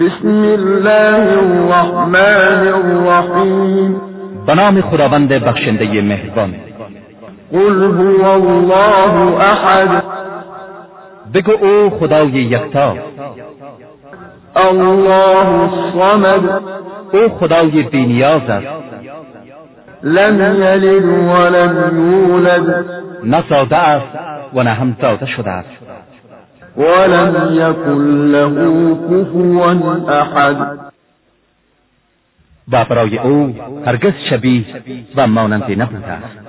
بسم الله الرحمن الرحیم. به نام خداوند بخشنده مهربان. قل هو الله احد. بگو او خدای یکتا. الله الصمد. او خدای بینیاز است. لم یلد ولم یولد. نه زاده است و نه هم زاده شده است. ولم یکن له کفوا أحد. و برای أو هرگز شبیه و ماننده نبوده است